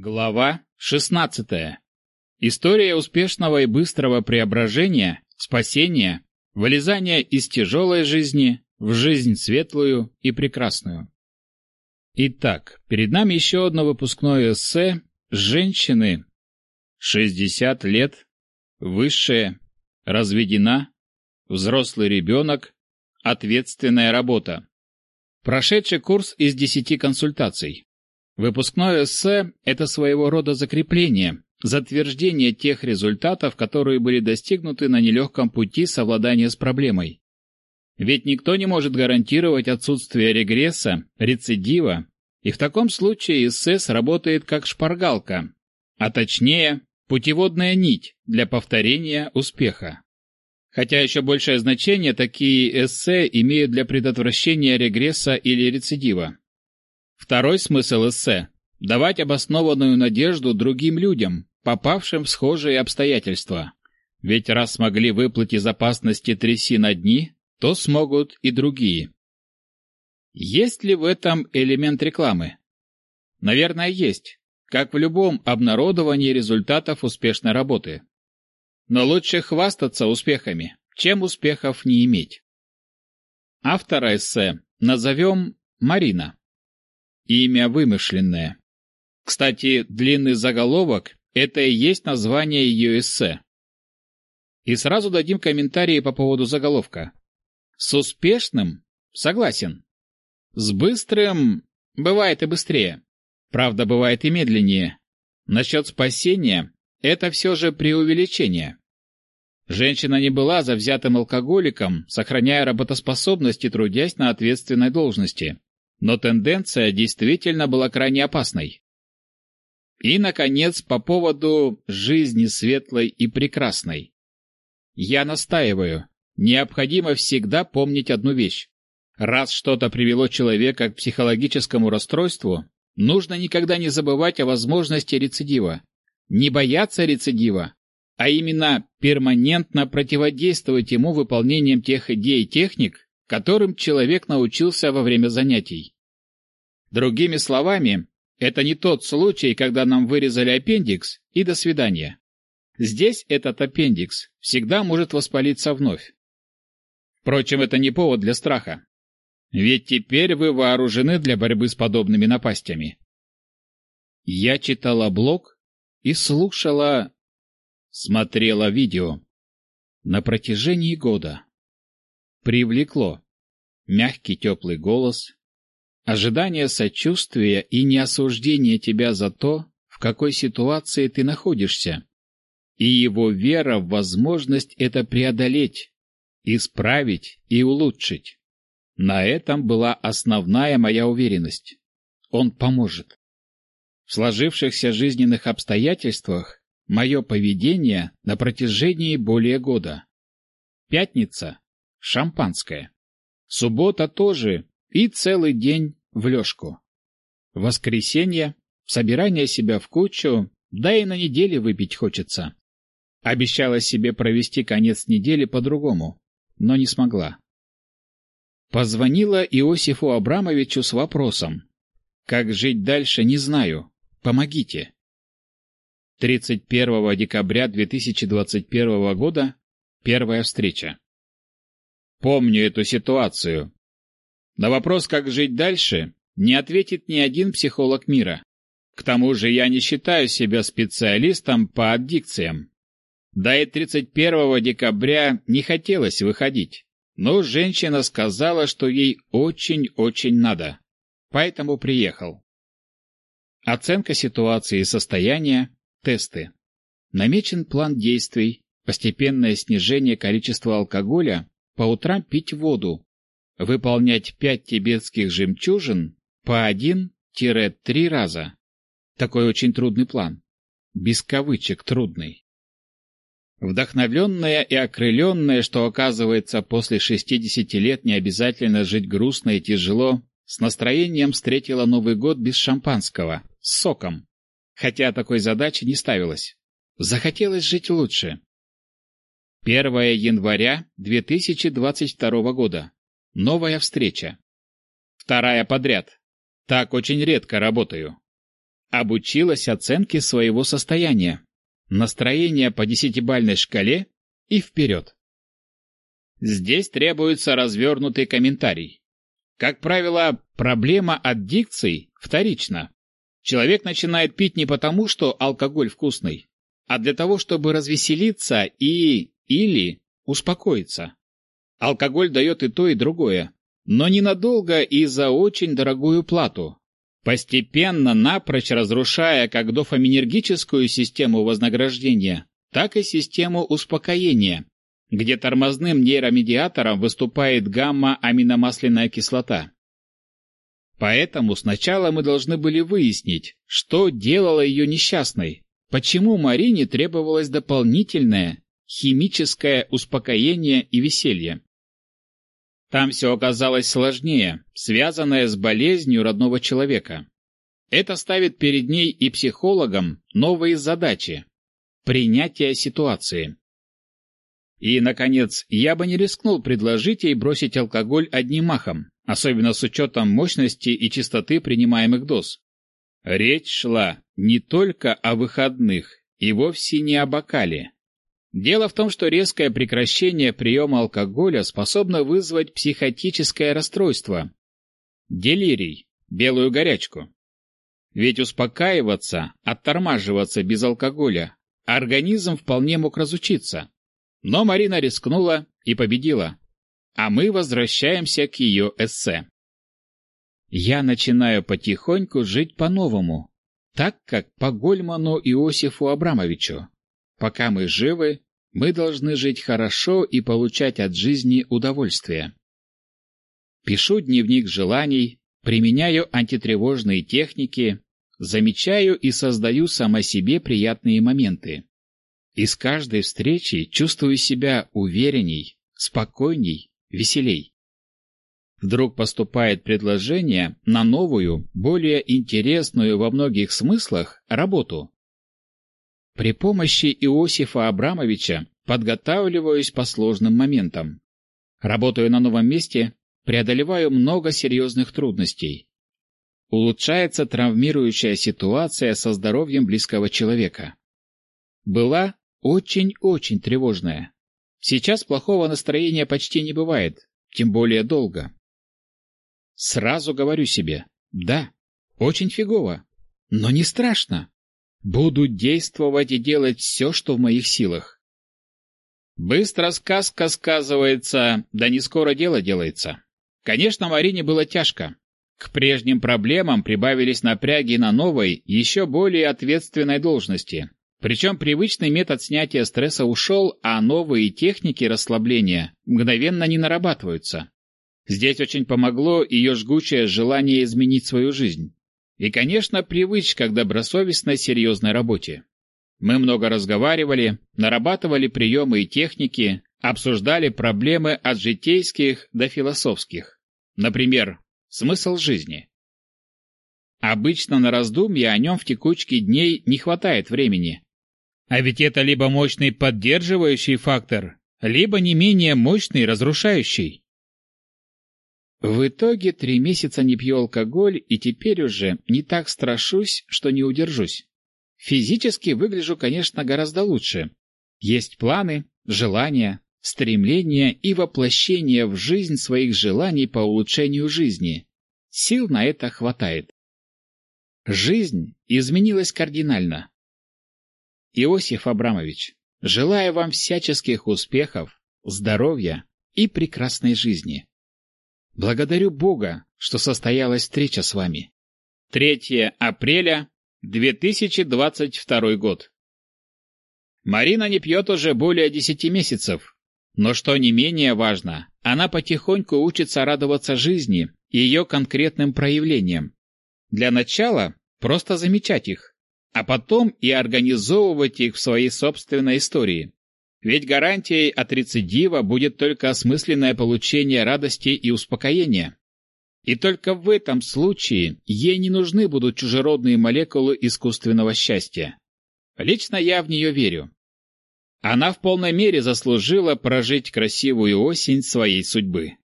Глава 16. История успешного и быстрого преображения, спасения, вылезания из тяжелой жизни в жизнь светлую и прекрасную. Итак, перед нами еще одно выпускное эссе «Женщины. 60 лет. Высшая. Разведена. Взрослый ребенок. Ответственная работа». Прошедший курс из 10 консультаций. Выпускное эссе – это своего рода закрепление, затверждение тех результатов, которые были достигнуты на нелегком пути совладания с проблемой. Ведь никто не может гарантировать отсутствие регресса, рецидива, и в таком случае эссе сработает как шпаргалка, а точнее, путеводная нить для повторения успеха. Хотя еще большее значение такие эссе имеют для предотвращения регресса или рецидива. Второй смысл эссе – давать обоснованную надежду другим людям, попавшим в схожие обстоятельства. Ведь раз смогли выплыть из опасности на дни, то смогут и другие. Есть ли в этом элемент рекламы? Наверное, есть, как в любом обнародовании результатов успешной работы. Но лучше хвастаться успехами, чем успехов не иметь. Автора эссе назовем Марина. Имя вымышленное. Кстати, длинный заголовок – это и есть название ее эссе. И сразу дадим комментарии по поводу заголовка. С успешным? Согласен. С быстрым? Бывает и быстрее. Правда, бывает и медленнее. Насчет спасения – это все же преувеличение. Женщина не была завзятым алкоголиком, сохраняя работоспособность и трудясь на ответственной должности но тенденция действительно была крайне опасной. И, наконец, по поводу жизни светлой и прекрасной. Я настаиваю, необходимо всегда помнить одну вещь. Раз что-то привело человека к психологическому расстройству, нужно никогда не забывать о возможности рецидива. Не бояться рецидива, а именно перманентно противодействовать ему выполнением тех идей и техник, которым человек научился во время занятий. Другими словами, это не тот случай, когда нам вырезали аппендикс и до свидания. Здесь этот аппендикс всегда может воспалиться вновь. Впрочем, это не повод для страха. Ведь теперь вы вооружены для борьбы с подобными напастями. Я читала блог и слушала... смотрела видео. На протяжении года. Привлекло. Мягкий теплый голос, ожидание сочувствия и неосуждение тебя за то, в какой ситуации ты находишься, и его вера в возможность это преодолеть, исправить и улучшить. На этом была основная моя уверенность. Он поможет. В сложившихся жизненных обстоятельствах мое поведение на протяжении более года. Пятница – шампанское. Суббота тоже и целый день в лёжку. Воскресенье, собирание себя в кучу, да и на неделе выпить хочется. Обещала себе провести конец недели по-другому, но не смогла. Позвонила Иосифу Абрамовичу с вопросом. Как жить дальше, не знаю. Помогите. 31 декабря 2021 года первая встреча. Помню эту ситуацию. На вопрос, как жить дальше, не ответит ни один психолог мира. К тому же я не считаю себя специалистом по аддикциям. Да и 31 декабря не хотелось выходить, но женщина сказала, что ей очень-очень надо, поэтому приехал. Оценка ситуации и состояния, тесты. Намечен план действий, постепенное снижение количества алкоголя, по утрам пить воду, выполнять пять тибетских жемчужин по один-три раза. Такой очень трудный план. Без кавычек трудный. Вдохновленная и окрыленная, что, оказывается, после 60 лет не обязательно жить грустно и тяжело, с настроением встретила Новый год без шампанского, с соком. Хотя такой задачи не ставилось. Захотелось жить лучше. 1 января 2022 года. Новая встреча. Вторая подряд. Так очень редко работаю. обучилась оценке своего состояния, настроение по десятибальной шкале и вперед. Здесь требуется развернутый комментарий. Как правило, проблема аддикций вторична. Человек начинает пить не потому, что алкоголь вкусный, а для того, чтобы развеселиться и или успокоиться. Алкоголь дает и то, и другое, но ненадолго и за очень дорогую плату, постепенно напрочь разрушая как дофаминергическую систему вознаграждения, так и систему успокоения, где тормозным нейромедиатором выступает гамма-аминомасляная кислота. Поэтому сначала мы должны были выяснить, что делало ее несчастной, почему Марине требовалось дополнительное химическое успокоение и веселье. Там все оказалось сложнее, связанное с болезнью родного человека. Это ставит перед ней и психологам новые задачи. Принятие ситуации. И, наконец, я бы не рискнул предложить ей бросить алкоголь одним махом, особенно с учетом мощности и частоты принимаемых доз. Речь шла не только о выходных и вовсе не о бокале. Дело в том, что резкое прекращение приема алкоголя способно вызвать психотическое расстройство. Делирий, белую горячку. Ведь успокаиваться, оттормаживаться без алкоголя организм вполне мог разучиться. Но Марина рискнула и победила. А мы возвращаемся к ее эссе. Я начинаю потихоньку жить по-новому, так как по Гольману Иосифу Абрамовичу. Пока мы живы, мы должны жить хорошо и получать от жизни удовольствие. Пишу дневник желаний, применяю антитревожные техники, замечаю и создаю сама себе приятные моменты. И с каждой встречи чувствую себя уверенней, спокойней, веселей. Вдруг поступает предложение на новую, более интересную во многих смыслах работу. При помощи Иосифа Абрамовича подготавливаюсь по сложным моментам. Работаю на новом месте, преодолеваю много серьезных трудностей. Улучшается травмирующая ситуация со здоровьем близкого человека. Была очень-очень тревожная. Сейчас плохого настроения почти не бывает, тем более долго. Сразу говорю себе, да, очень фигово, но не страшно. Буду действовать и делать все, что в моих силах. Быстро сказка сказывается, да не скоро дело делается. Конечно, Марине было тяжко. К прежним проблемам прибавились напряги на новой, еще более ответственной должности. Причем привычный метод снятия стресса ушел, а новые техники расслабления мгновенно не нарабатываются. Здесь очень помогло ее жгучее желание изменить свою жизнь. И, конечно, привычка к добросовестной серьезной работе. Мы много разговаривали, нарабатывали приемы и техники, обсуждали проблемы от житейских до философских. Например, смысл жизни. Обычно на раздумья о нем в текучке дней не хватает времени, а ведь это либо мощный поддерживающий фактор, либо не менее мощный разрушающий. В итоге три месяца не пью алкоголь, и теперь уже не так страшусь, что не удержусь. Физически выгляжу, конечно, гораздо лучше. Есть планы, желания, стремления и воплощение в жизнь своих желаний по улучшению жизни. Сил на это хватает. Жизнь изменилась кардинально. Иосиф Абрамович, желаю вам всяческих успехов, здоровья и прекрасной жизни. Благодарю Бога, что состоялась встреча с вами. 3 апреля 2022 год. Марина не пьет уже более десяти месяцев. Но что не менее важно, она потихоньку учится радоваться жизни и ее конкретным проявлениям. Для начала просто замечать их, а потом и организовывать их в своей собственной истории. Ведь гарантией от рецидива будет только осмысленное получение радости и успокоения. И только в этом случае ей не нужны будут чужеродные молекулы искусственного счастья. Лично я в нее верю. Она в полной мере заслужила прожить красивую осень своей судьбы.